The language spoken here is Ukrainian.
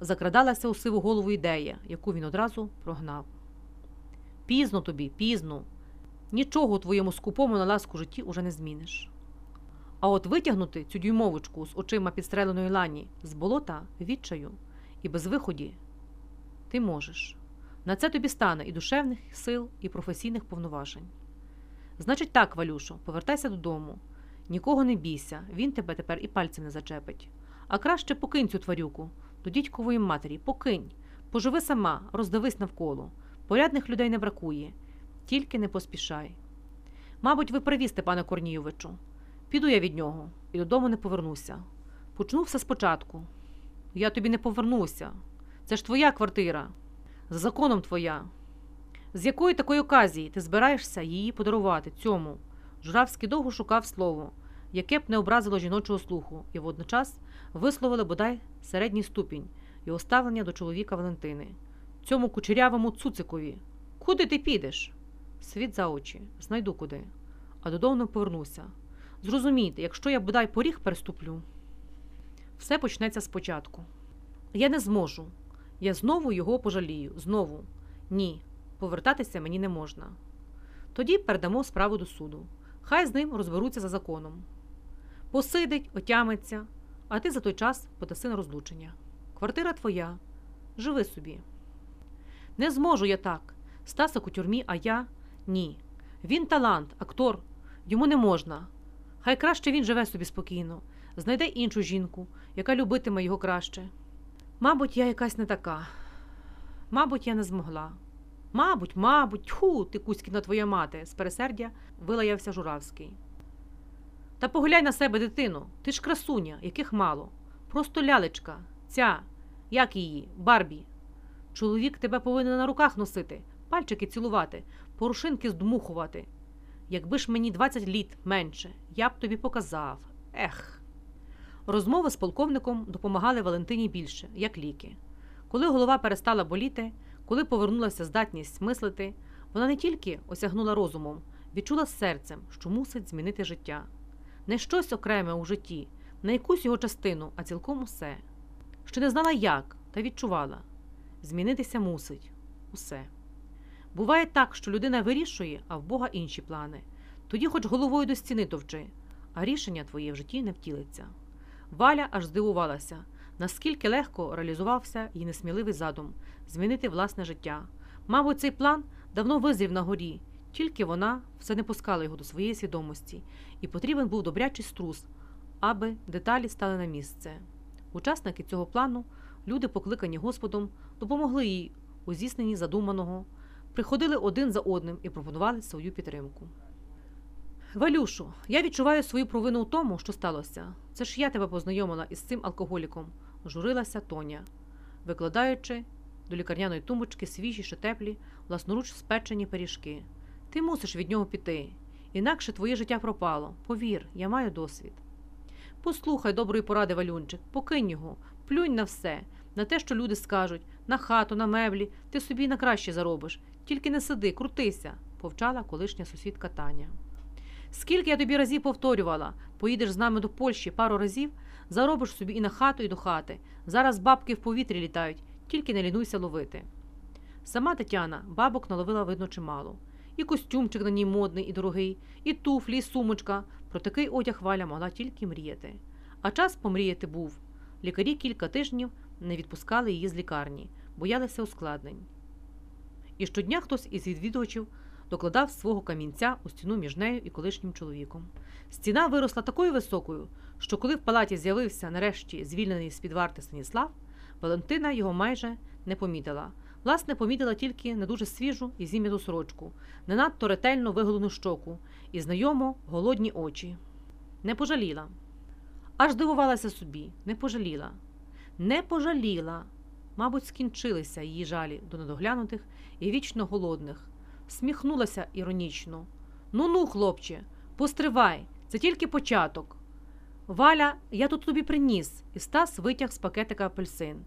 закрадалася у сиву голову ідея, яку він одразу прогнав. Пізно тобі, пізно. Нічого у твоєму скупому на ласку житті уже не зміниш. А от витягнути цю дюймовочку з очима підстреленої лані з болота відчаю і без виході ти можеш. На це тобі стане і душевних сил, і професійних повноважень. Значить так, Валюшо, повертайся додому. Нікого не бійся, він тебе тепер і пальцем не зачепить. А краще покинь цю тварюку до дідькової матері, покинь. Поживи сама, роздивись навколо. Порядних людей не бракує, тільки не поспішай. Мабуть, ви праві, Степане Корнійовичу. Піду я від нього і додому не повернуся. Почну все спочатку. Я тобі не повернуся. Це ж твоя квартира. За законом твоя. З якої такої оказії ти збираєшся її подарувати цьому? Журавський довго шукав слово, яке б не образило жіночого слуху, і водночас висловили бодай середній ступінь його ставлення до чоловіка Валентини, цьому кучерявому цуцикові. Куди ти підеш? Світ за очі, знайду куди, а додому повернуся. Зрозумійте, якщо я бодай поріг переступлю, все почнеться спочатку. Я не зможу. Я знову його пожалію. Знову. Ні, повертатися мені не можна. Тоді передамо справу до суду. Хай з ним розберуться за законом. Посидить, отямиться, а ти за той час подаси на розлучення. Квартира твоя. Живи собі. Не зможу я так. Стасик у тюрмі, а я ні. Він талант, актор, йому не можна. Хай краще він живе собі спокійно, знайде іншу жінку, яка любитиме його краще. Мабуть, я якась не така. Мабуть, я не змогла. Мабуть, мабуть, тьху, ти кузькіна твоя мати, з пересердя вилаявся Журавський. Та поглянь на себе, дитину, ти ж красуня, яких мало. Просто лялечка, ця, як її, Барбі. Чоловік тебе повинен на руках носити, пальчики цілувати, порушинки здмухувати. Якби ж мені 20 літ менше, я б тобі показав. Ех. Розмови з полковником допомагали Валентині більше, як ліки. Коли голова перестала боліти, коли повернулася здатність мислити, вона не тільки осягнула розумом, відчула серцем, що мусить змінити життя. Не щось окреме у житті, не якусь його частину, а цілком усе. Ще не знала як, та відчувала змінитися мусить усе. Буває так, що людина вирішує, а в Бога інші плани. Тоді хоч головою до стіни товчи, а рішення твоє в житті не втілиться. Валя аж здивувалася, наскільки легко реалізувався її несміливий задум змінити власне життя. Мабуть, цей план давно визрів на горі, тільки вона все не пускала його до своєї свідомості, і потрібен був добрячий струс, аби деталі стали на місце. Учасники цього плану, люди, покликані Господом, допомогли їй у здійсненні задуманого, приходили один за одним і пропонували свою підтримку. Валюшу, я відчуваю свою провину у тому, що сталося. Це ж я тебе познайомила із цим алкоголіком, журилася Тоня, викладаючи до лікарняної тумбочки свіжі, ще теплі, власноруч спечені пиріжки. Ти мусиш від нього піти, інакше твоє життя пропало. Повір, я маю досвід. Послухай доброї поради, Валюнчик, покинь його, плюнь на все, на те, що люди скажуть, на хату, на меблі, ти собі на краще заробиш. Тільки не сиди, крутися, повчала колишня сусідка Таня. Скільки я тобі разів повторювала, поїдеш з нами до Польщі пару разів, заробиш собі і на хату, і до хати. Зараз бабки в повітрі літають, тільки не лінуйся ловити. Сама Тетяна бабок наловила видно чимало. І костюмчик на ній модний і дорогий, і туфлі, і сумочка. Про такий одяг Валя могла тільки мріяти. А час помріяти був. Лікарі кілька тижнів не відпускали її з лікарні, боялися ускладнень. І щодня хтось із відвідувачів докладав свого камінця у стіну між нею і колишнім чоловіком. Стіна виросла такою високою, що коли в палаті з'явився нарешті звільнений з під варти Станіслав, Валентина його майже не помітила. Власне, помітила тільки не дуже свіжу і зім'яту сорочку, не надто ретельно виголену щоку і знайомо голодні очі. Не пожаліла. Аж дивувалася собі, не пожаліла. Не пожаліла. Мабуть, скінчилися її жалі до недоглянутих і вічно голодних. Сміхнулася іронічно. Ну ну, хлопче, постривай, це тільки початок. Валя, я тут тобі приніс, і Стас витяг з пакетика апельсин.